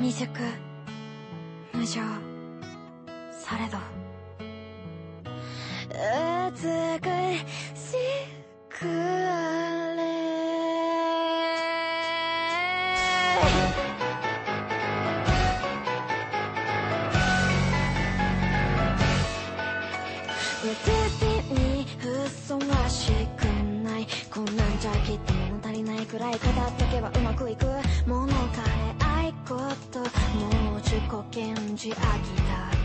未熟。無情されど。美しくあれ。別にふさわしくない。こんなんじゃきっと物足りないくらい。語っとけばうまくいく。こけんじ飽きた